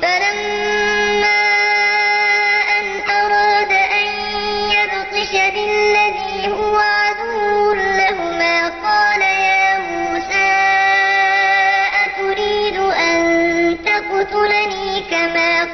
ۖ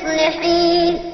تُرِيدُ